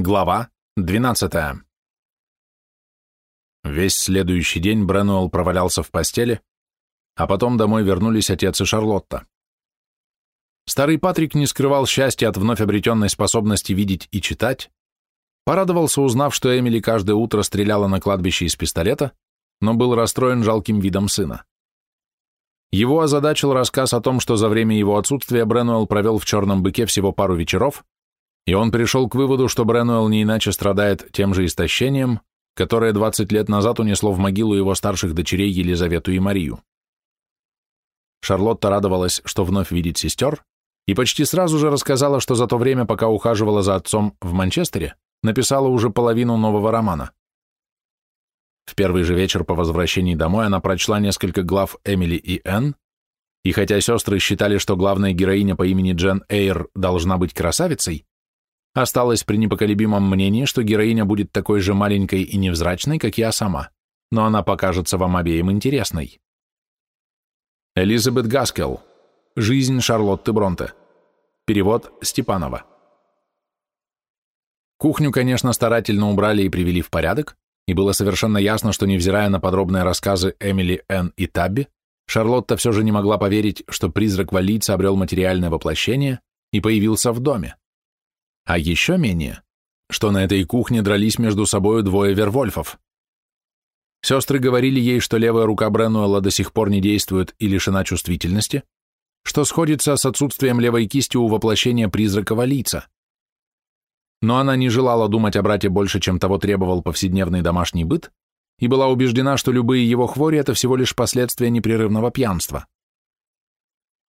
Глава 12. Весь следующий день Бренуэлл провалялся в постели, а потом домой вернулись отец и Шарлотта. Старый Патрик не скрывал счастья от вновь обретенной способности видеть и читать, порадовался, узнав, что Эмили каждое утро стреляла на кладбище из пистолета, но был расстроен жалким видом сына. Его озадачил рассказ о том, что за время его отсутствия Бренуэлл провел в черном быке всего пару вечеров, и он пришел к выводу, что Бренуэлл не иначе страдает тем же истощением, которое 20 лет назад унесло в могилу его старших дочерей Елизавету и Марию. Шарлотта радовалась, что вновь видит сестер, и почти сразу же рассказала, что за то время, пока ухаживала за отцом в Манчестере, написала уже половину нового романа. В первый же вечер по возвращении домой она прочла несколько глав Эмили и Энн, и хотя сестры считали, что главная героиня по имени Джен Эйр должна быть красавицей, Осталось при непоколебимом мнении, что героиня будет такой же маленькой и невзрачной, как я сама, но она покажется вам обеим интересной. Элизабет Гаскел. Жизнь Шарлотты Бронте. Перевод Степанова. Кухню, конечно, старательно убрали и привели в порядок, и было совершенно ясно, что, невзирая на подробные рассказы Эмили, Энн и Табби, Шарлотта все же не могла поверить, что призрак валийца обрел материальное воплощение и появился в доме. А еще менее, что на этой кухне дрались между собою двое вервольфов. Сестры говорили ей, что левая рука Бренуэлла до сих пор не действует и лишена чувствительности, что сходится с отсутствием левой кисти у воплощения призрака валийца. Но она не желала думать о брате больше, чем того требовал повседневный домашний быт, и была убеждена, что любые его хвори – это всего лишь последствия непрерывного пьянства.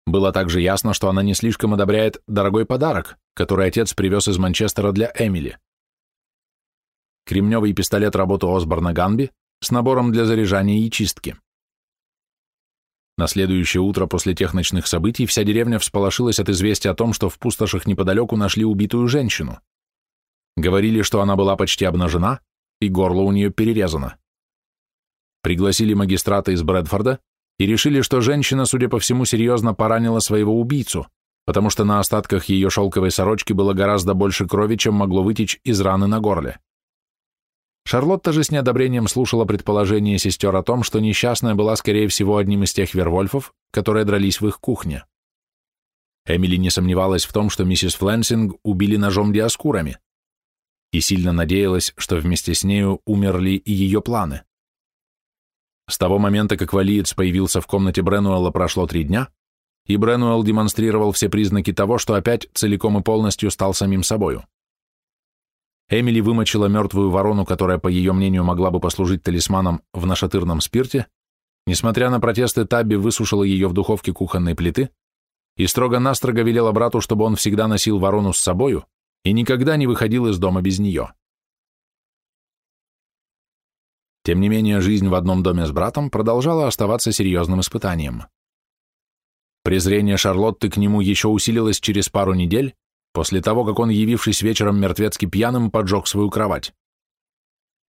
Было также ясно, что она не слишком одобряет дорогой подарок, который отец привез из Манчестера для Эмили. Кремневый пистолет работы Осборна Ганби с набором для заряжания и чистки. На следующее утро после тех ночных событий вся деревня всполошилась от известия о том, что в пустошах неподалеку нашли убитую женщину. Говорили, что она была почти обнажена, и горло у нее перерезано. Пригласили магистрата из Брэдфорда, и решили, что женщина, судя по всему, серьезно поранила своего убийцу, потому что на остатках ее шелковой сорочки было гораздо больше крови, чем могло вытечь из раны на горле. Шарлотта же с неодобрением слушала предположение сестер о том, что несчастная была, скорее всего, одним из тех вервольфов, которые дрались в их кухне. Эмили не сомневалась в том, что миссис Флэнсинг убили ножом диаскурами, и сильно надеялась, что вместе с нею умерли и ее планы. С того момента, как валиец появился в комнате Бренуэлла, прошло три дня, и Бренуэлл демонстрировал все признаки того, что опять целиком и полностью стал самим собою. Эмили вымочила мертвую ворону, которая, по ее мнению, могла бы послужить талисманом в нашатырном спирте, несмотря на протесты Табби, высушила ее в духовке кухонной плиты и строго-настрого велела брату, чтобы он всегда носил ворону с собою и никогда не выходил из дома без нее. Тем не менее, жизнь в одном доме с братом продолжала оставаться серьезным испытанием. Презрение Шарлотты к нему еще усилилось через пару недель, после того, как он, явившись вечером мертвецки пьяным, поджег свою кровать.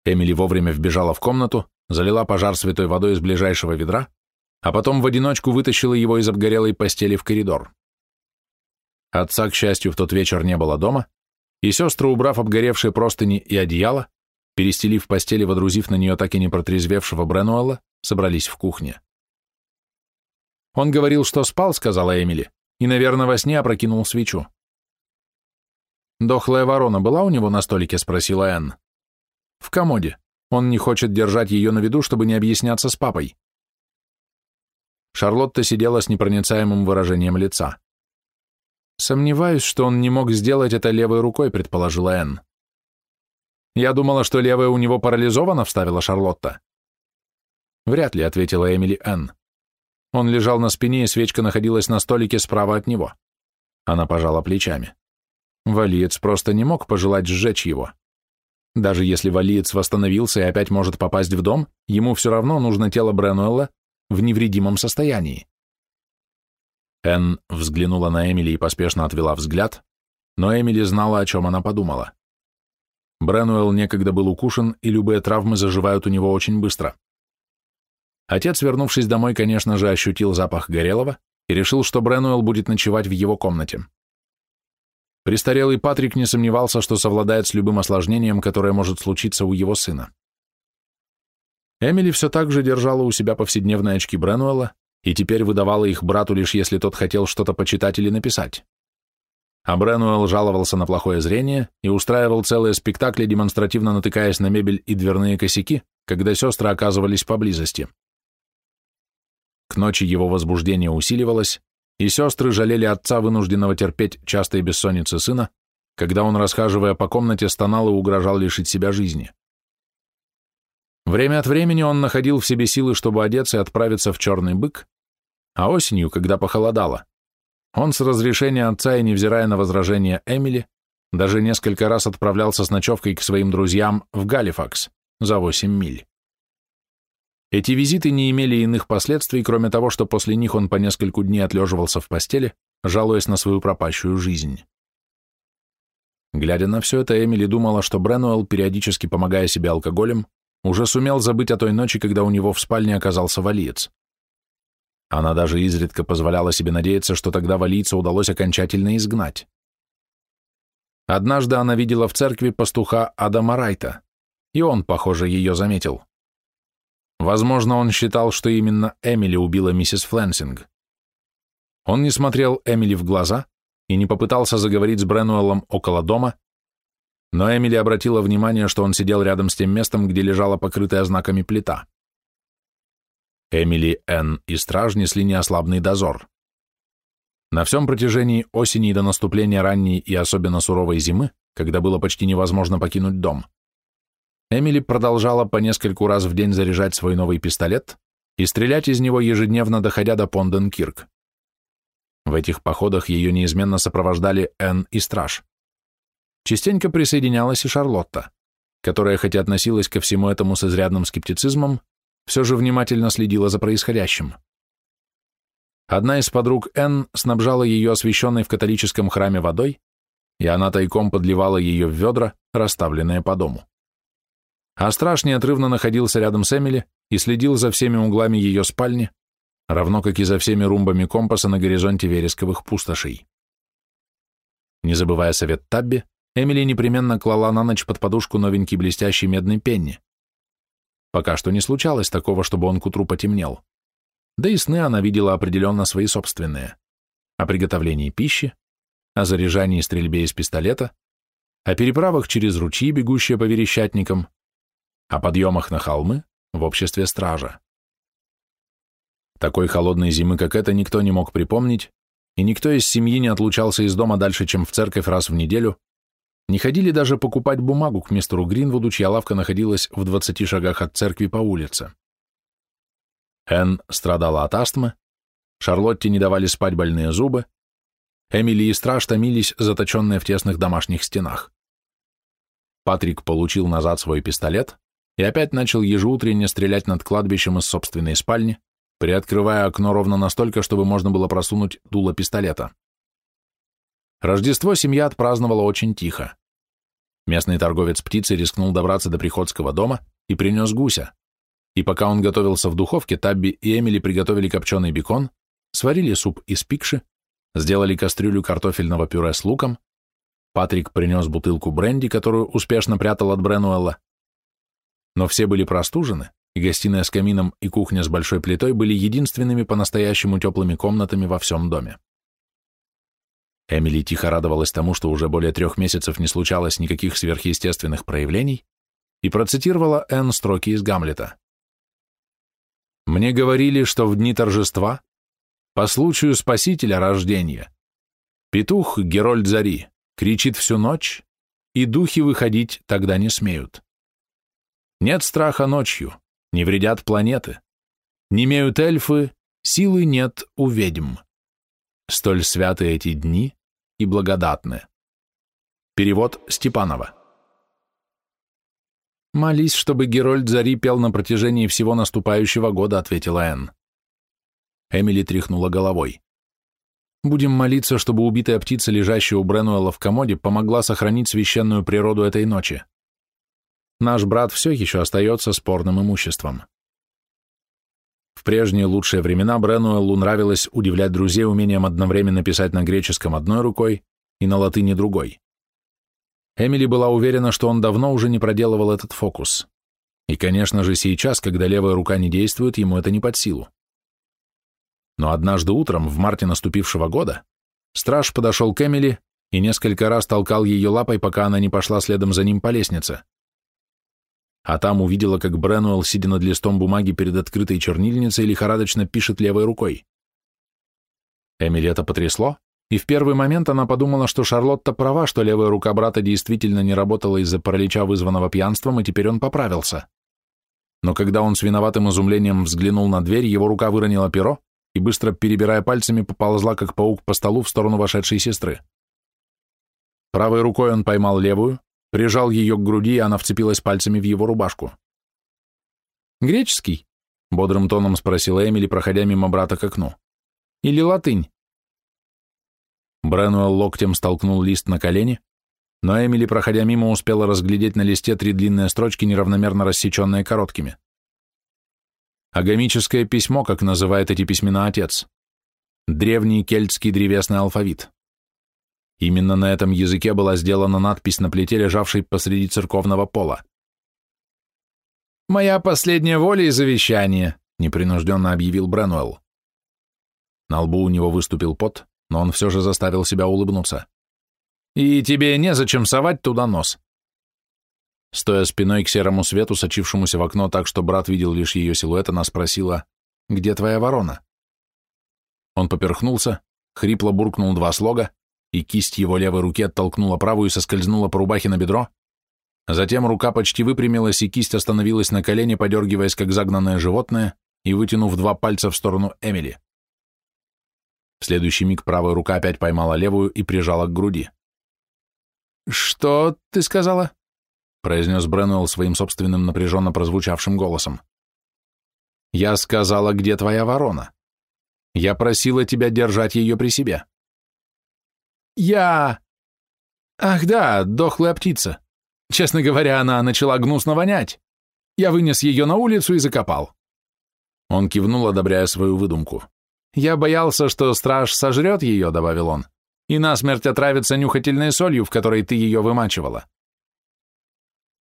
Эмили вовремя вбежала в комнату, залила пожар святой водой из ближайшего ведра, а потом в одиночку вытащила его из обгорелой постели в коридор. Отца, к счастью, в тот вечер не было дома, и сестры, убрав обгоревшие простыни и одеяло, перестелив постели, водрузив на нее так и не протрезвевшего Бренуэлла, собрались в кухне. «Он говорил, что спал», — сказала Эмили, и, наверное, во сне опрокинул свечу. «Дохлая ворона была у него на столике?» — спросила Энн. «В комоде. Он не хочет держать ее на виду, чтобы не объясняться с папой». Шарлотта сидела с непроницаемым выражением лица. «Сомневаюсь, что он не мог сделать это левой рукой», — предположила Энн. «Я думала, что левая у него парализована», — вставила Шарлотта. «Вряд ли», — ответила Эмили Энн. Он лежал на спине, и свечка находилась на столике справа от него. Она пожала плечами. Валиец просто не мог пожелать сжечь его. Даже если Валиец восстановился и опять может попасть в дом, ему все равно нужно тело Бренуэлла в невредимом состоянии. Энн взглянула на Эмили и поспешно отвела взгляд, но Эмили знала, о чем она подумала. Бренуэлл некогда был укушен, и любые травмы заживают у него очень быстро. Отец, вернувшись домой, конечно же, ощутил запах горелого и решил, что Бренуэлл будет ночевать в его комнате. Престарелый Патрик не сомневался, что совладает с любым осложнением, которое может случиться у его сына. Эмили все так же держала у себя повседневные очки Бренуэлла и теперь выдавала их брату лишь если тот хотел что-то почитать или написать. А Бренуэлл жаловался на плохое зрение и устраивал целые спектакли, демонстративно натыкаясь на мебель и дверные косяки, когда сестры оказывались поблизости. К ночи его возбуждение усиливалось, и сестры жалели отца, вынужденного терпеть частые бессонницы сына, когда он, расхаживая по комнате, стонал и угрожал лишить себя жизни. Время от времени он находил в себе силы, чтобы одеться и отправиться в черный бык, а осенью, когда похолодало, он с разрешения отца и невзирая на возражения Эмили, даже несколько раз отправлялся с ночевкой к своим друзьям в Галифакс за 8 миль. Эти визиты не имели иных последствий, кроме того, что после них он по нескольку дней отлеживался в постели, жалуясь на свою пропащую жизнь. Глядя на все это, Эмили думала, что Бренуэлл, периодически помогая себе алкоголем, уже сумел забыть о той ночи, когда у него в спальне оказался валиец. Она даже изредка позволяла себе надеяться, что тогда валийца удалось окончательно изгнать. Однажды она видела в церкви пастуха Адама Райта, и он, похоже, ее заметил. Возможно, он считал, что именно Эмили убила миссис Флэнсинг. Он не смотрел Эмили в глаза и не попытался заговорить с Бренуэллом около дома, но Эмили обратила внимание, что он сидел рядом с тем местом, где лежала покрытая знаками плита. Эмили, Энн и Страж несли неослабный дозор. На всем протяжении осени и до наступления ранней и особенно суровой зимы, когда было почти невозможно покинуть дом, Эмили продолжала по нескольку раз в день заряжать свой новый пистолет и стрелять из него ежедневно, доходя до Понденкирк. В этих походах ее неизменно сопровождали Энн и Страж. Частенько присоединялась и Шарлотта, которая, хотя относилась ко всему этому с изрядным скептицизмом, все же внимательно следила за происходящим. Одна из подруг Энн снабжала ее освященной в католическом храме водой, и она тайком подливала ее в ведра, расставленные по дому. А страж неотрывно находился рядом с Эмили и следил за всеми углами ее спальни, равно как и за всеми румбами компаса на горизонте вересковых пустошей. Не забывая совет Табби, Эмили непременно клала на ночь под подушку новенький блестящий медный пенни. Пока что не случалось такого, чтобы он к утру потемнел. Да и сны она видела определенно свои собственные. О приготовлении пищи, о заряжании и стрельбе из пистолета, о переправах через ручьи, бегущие по верещатникам, о подъемах на холмы в обществе стража. Такой холодной зимы, как эта, никто не мог припомнить, и никто из семьи не отлучался из дома дальше, чем в церковь раз в неделю, не ходили даже покупать бумагу к мистеру Гринвуду, чья лавка находилась в 20 шагах от церкви по улице. Энн страдала от астмы, Шарлотте не давали спать больные зубы, Эмили и Страж томились, заточенные в тесных домашних стенах. Патрик получил назад свой пистолет, и опять начал ежеутренне стрелять над кладбищем из собственной спальни, приоткрывая окно ровно настолько, чтобы можно было просунуть дуло пистолета. Рождество семья отпраздновала очень тихо. Местный торговец птицей рискнул добраться до приходского дома и принес гуся. И пока он готовился в духовке, Табби и Эмили приготовили копченый бекон, сварили суп из пикши, сделали кастрюлю картофельного пюре с луком, Патрик принес бутылку бренди, которую успешно прятал от Бренуэлла, но все были простужены, и гостиная с камином и кухня с большой плитой были единственными по-настоящему теплыми комнатами во всем доме. Эмили тихо радовалась тому, что уже более трех месяцев не случалось никаких сверхъестественных проявлений, и процитировала Энн строки из Гамлета. «Мне говорили, что в дни торжества, по случаю Спасителя рождения, петух Герольд Зари кричит всю ночь, и духи выходить тогда не смеют. Нет страха ночью, не вредят планеты. Не имеют эльфы, силы нет у ведьм. Столь святы эти дни и благодатны. Перевод Степанова. «Молись, чтобы Герольд Зари пел на протяжении всего наступающего года», — ответила Энн. Эмили тряхнула головой. «Будем молиться, чтобы убитая птица, лежащая у Бренуэлла в комоде, помогла сохранить священную природу этой ночи наш брат все еще остается спорным имуществом. В прежние лучшие времена Бренуэллу нравилось удивлять друзей умением одновременно писать на греческом одной рукой и на латыни другой. Эмили была уверена, что он давно уже не проделывал этот фокус. И, конечно же, сейчас, когда левая рука не действует, ему это не под силу. Но однажды утром, в марте наступившего года, страж подошел к Эмили и несколько раз толкал ее лапой, пока она не пошла следом за ним по лестнице. А там увидела, как Бренуэлл, сидя над листом бумаги перед открытой чернильницей, лихорадочно пишет левой рукой. Эмили это потрясло, и в первый момент она подумала, что Шарлотта права, что левая рука брата действительно не работала из-за паралича, вызванного пьянством, и теперь он поправился. Но когда он с виноватым изумлением взглянул на дверь, его рука выронила перо и, быстро перебирая пальцами, поползла, как паук по столу, в сторону вошедшей сестры. Правой рукой он поймал левую, прижал ее к груди, и она вцепилась пальцами в его рубашку. «Греческий?» — бодрым тоном спросила Эмили, проходя мимо брата к окну. «Или латынь?» Бренуэлл локтем столкнул лист на колени, но Эмили, проходя мимо, успела разглядеть на листе три длинные строчки, неравномерно рассеченные короткими. Агамическое письмо, как называет эти письмена отец. Древний кельтский древесный алфавит. Именно на этом языке была сделана надпись на плите, лежавшей посреди церковного пола. «Моя последняя воля и завещание», — непринужденно объявил Бренуэлл. На лбу у него выступил пот, но он все же заставил себя улыбнуться. «И тебе незачем совать туда нос». Стоя спиной к серому свету, сочившемуся в окно так, что брат видел лишь ее силуэт, она спросила, «Где твоя ворона?» Он поперхнулся, хрипло буркнул два слога, и кисть его левой руки оттолкнула правую и соскользнула по рубахе на бедро. Затем рука почти выпрямилась, и кисть остановилась на колене, подергиваясь, как загнанное животное, и вытянув два пальца в сторону Эмили. В следующий миг правая рука опять поймала левую и прижала к груди. «Что ты сказала?» — произнес Бренуэлл своим собственным напряженно прозвучавшим голосом. «Я сказала, где твоя ворона. Я просила тебя держать ее при себе». «Я...» «Ах да, дохлая птица. Честно говоря, она начала гнусно вонять. Я вынес ее на улицу и закопал». Он кивнул, одобряя свою выдумку. «Я боялся, что страж сожрет ее», — добавил он, «и насмерть отравится нюхательной солью, в которой ты ее вымачивала».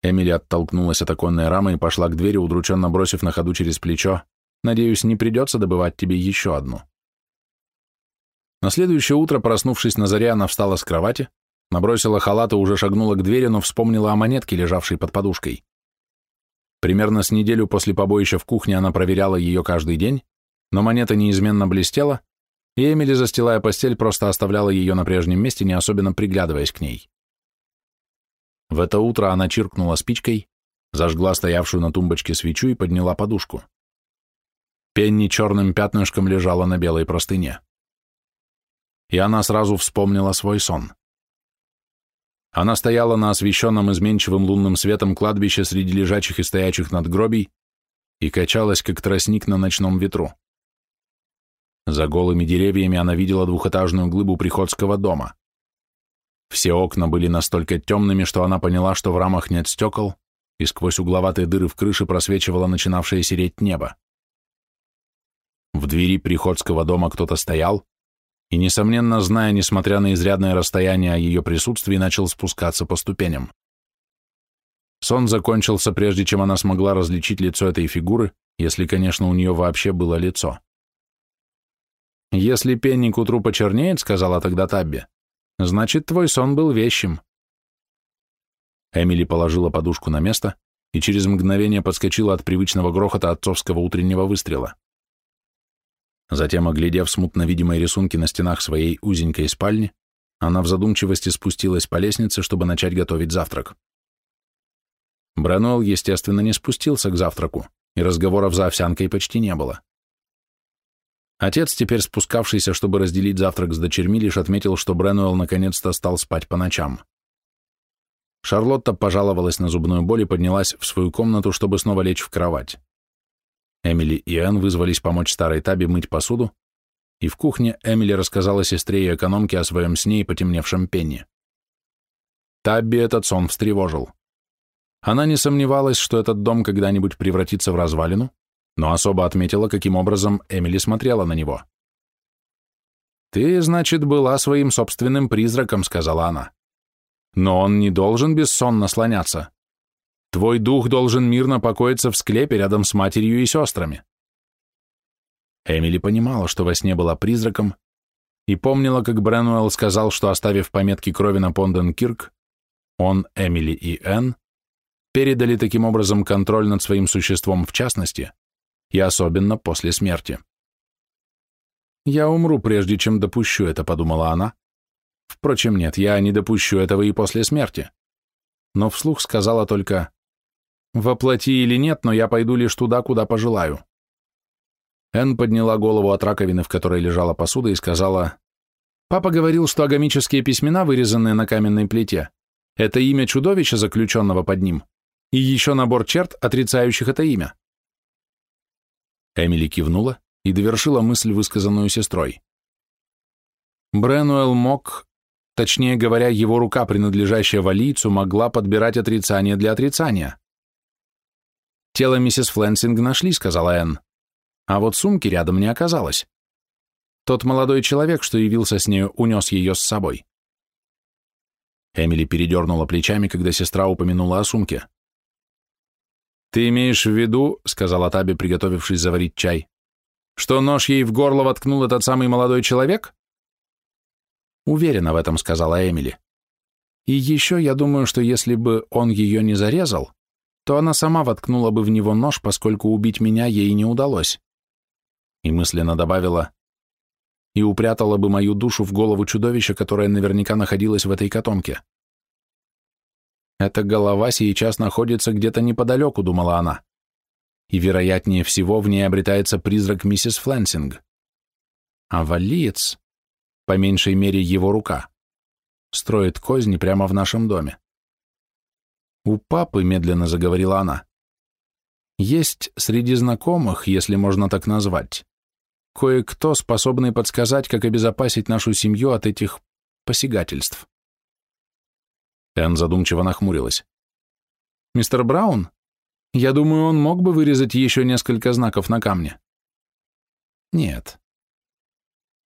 Эмили оттолкнулась от оконной рамы и пошла к двери, удрученно бросив на ходу через плечо. «Надеюсь, не придется добывать тебе еще одну». На следующее утро, проснувшись на заре, она встала с кровати, набросила халат и уже шагнула к двери, но вспомнила о монетке, лежавшей под подушкой. Примерно с неделю после побоища в кухне она проверяла ее каждый день, но монета неизменно блестела, и Эмили, застилая постель, просто оставляла ее на прежнем месте, не особенно приглядываясь к ней. В это утро она чиркнула спичкой, зажгла стоявшую на тумбочке свечу и подняла подушку. Пенни черным пятнышком лежала на белой простыне. И она сразу вспомнила свой сон. Она стояла на освещенном изменчивым лунным светом кладбище среди лежачих и стоячих надгробий и качалась, как тростник на ночном ветру. За голыми деревьями она видела двухэтажную глыбу приходского дома. Все окна были настолько темными, что она поняла, что в рамах нет стекол, и сквозь угловатые дыры в крыше просвечивало начинавшее сереть небо. В двери приходского дома кто-то стоял, и, несомненно, зная, несмотря на изрядное расстояние о ее присутствии, начал спускаться по ступеням. Сон закончился, прежде чем она смогла различить лицо этой фигуры, если, конечно, у нее вообще было лицо. «Если пенни к утру почернеет, — сказала тогда Табби, — значит, твой сон был вещим». Эмили положила подушку на место и через мгновение подскочила от привычного грохота отцовского утреннего выстрела. Затем, оглядев смутно видимые рисунки на стенах своей узенькой спальни, она в задумчивости спустилась по лестнице, чтобы начать готовить завтрак. Брануэлл, естественно, не спустился к завтраку, и разговоров за овсянкой почти не было. Отец, теперь спускавшийся, чтобы разделить завтрак с дочерьми, лишь отметил, что Бренуэлл наконец-то стал спать по ночам. Шарлотта пожаловалась на зубную боль и поднялась в свою комнату, чтобы снова лечь в кровать. Эмили и Энн вызвались помочь старой Таби мыть посуду, и в кухне Эмили рассказала сестре и экономке о своем сне и потемневшем пенне. Табби этот сон встревожил. Она не сомневалась, что этот дом когда-нибудь превратится в развалину, но особо отметила, каким образом Эмили смотрела на него. «Ты, значит, была своим собственным призраком», — сказала она. «Но он не должен бессонно слоняться. Твой дух должен мирно покоиться в склепе рядом с матерью и сестрами». Эмили понимала, что во сне была призраком, и помнила, как Бренуэлл сказал, что, оставив пометки крови на Понден-Кирк, он, Эмили и Энн передали таким образом контроль над своим существом в частности, и особенно после смерти. «Я умру, прежде чем допущу это», — подумала она. Впрочем, нет, я не допущу этого и после смерти. Но вслух сказала только «Воплоти или нет, но я пойду лишь туда, куда пожелаю». Энн подняла голову от раковины, в которой лежала посуда, и сказала, «Папа говорил, что агамические письмена, вырезанные на каменной плите, это имя чудовища, заключенного под ним, и еще набор черт, отрицающих это имя». Эмили кивнула и довершила мысль, высказанную сестрой. Бренуэлл мог, точнее говоря, его рука, принадлежащая валийцу, могла подбирать отрицание для отрицания. «Тело миссис Флэнсинг нашли», — сказала Энн. А вот сумки рядом не оказалось. Тот молодой человек, что явился с нею, унес ее с собой. Эмили передернула плечами, когда сестра упомянула о сумке. «Ты имеешь в виду, — сказала Таби, приготовившись заварить чай, — что нож ей в горло воткнул этот самый молодой человек?» «Уверена в этом», — сказала Эмили. «И еще я думаю, что если бы он ее не зарезал, то она сама воткнула бы в него нож, поскольку убить меня ей не удалось и мысленно добавила «и упрятала бы мою душу в голову чудовища, которое наверняка находилось в этой котомке». «Эта голова сейчас находится где-то неподалеку», — думала она, «и, вероятнее всего, в ней обретается призрак миссис Флэнсинг. А валиец, по меньшей мере его рука, строит козни прямо в нашем доме. «У папы», — медленно заговорила она, — «есть среди знакомых, если можно так назвать, кое-кто, способный подсказать, как обезопасить нашу семью от этих посягательств. Энн задумчиво нахмурилась. «Мистер Браун? Я думаю, он мог бы вырезать еще несколько знаков на камне». «Нет».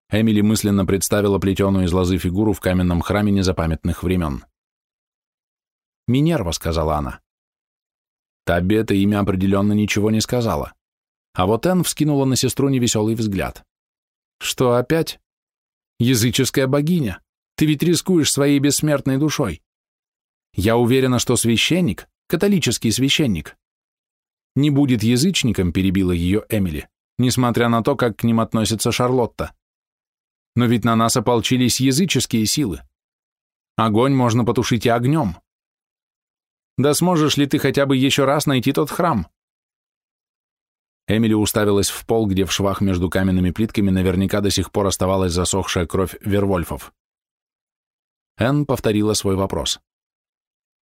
Эмили мысленно представила плетеную из лозы фигуру в каменном храме незапамятных времен. «Минерва», — сказала она. Табби это имя определенно ничего не сказала. А вот Энн вскинула на сестру невеселый взгляд. «Что опять? Языческая богиня, ты ведь рискуешь своей бессмертной душой. Я уверена, что священник, католический священник, не будет язычником, перебила ее Эмили, несмотря на то, как к ним относится Шарлотта. Но ведь на нас ополчились языческие силы. Огонь можно потушить и огнем. Да сможешь ли ты хотя бы еще раз найти тот храм? Эмили уставилась в пол, где в швах между каменными плитками наверняка до сих пор оставалась засохшая кровь вервольфов. Энн повторила свой вопрос.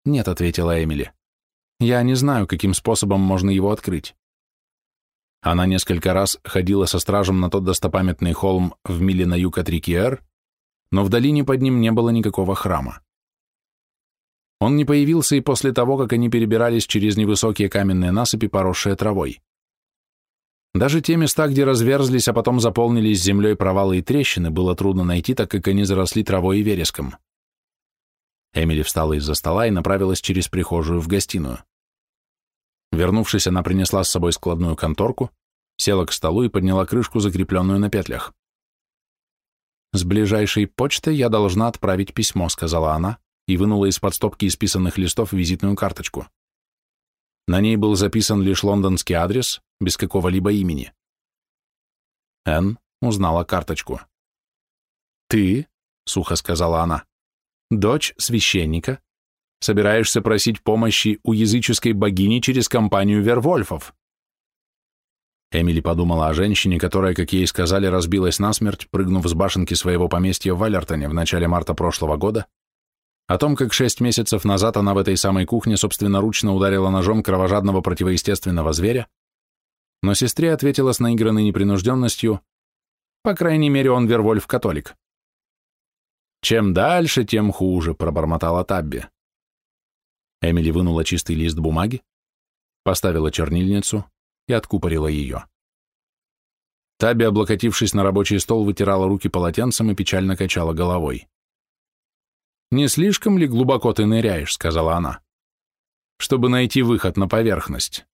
«Нет», — ответила Эмили. «Я не знаю, каким способом можно его открыть». Она несколько раз ходила со стражем на тот достопамятный холм в миле на юг от реки Эр, но в долине под ним не было никакого храма. Он не появился и после того, как они перебирались через невысокие каменные насыпи, поросшие травой. Даже те места, где разверзлись, а потом заполнились землей провалы и трещины, было трудно найти, так как они заросли травой и вереском. Эмили встала из-за стола и направилась через прихожую в гостиную. Вернувшись, она принесла с собой складную конторку, села к столу и подняла крышку, закрепленную на петлях. «С ближайшей почтой я должна отправить письмо», — сказала она и вынула из-под стопки исписанных листов визитную карточку. На ней был записан лишь лондонский адрес, без какого-либо имени. Энн узнала карточку. «Ты», — сухо сказала она, — «дочь священника, собираешься просить помощи у языческой богини через компанию Вервольфов». Эмили подумала о женщине, которая, как ей сказали, разбилась насмерть, прыгнув с башенки своего поместья в Валертоне в начале марта прошлого года, о том, как шесть месяцев назад она в этой самой кухне собственноручно ударила ножом кровожадного противоестественного зверя, но сестре ответила с наигранной непринужденностью, по крайней мере, он Вервольф-католик. «Чем дальше, тем хуже», — пробормотала Табби. Эмили вынула чистый лист бумаги, поставила чернильницу и откупорила ее. Таби, облокотившись на рабочий стол, вытирала руки полотенцем и печально качала головой. «Не слишком ли глубоко ты ныряешь?» — сказала она. «Чтобы найти выход на поверхность».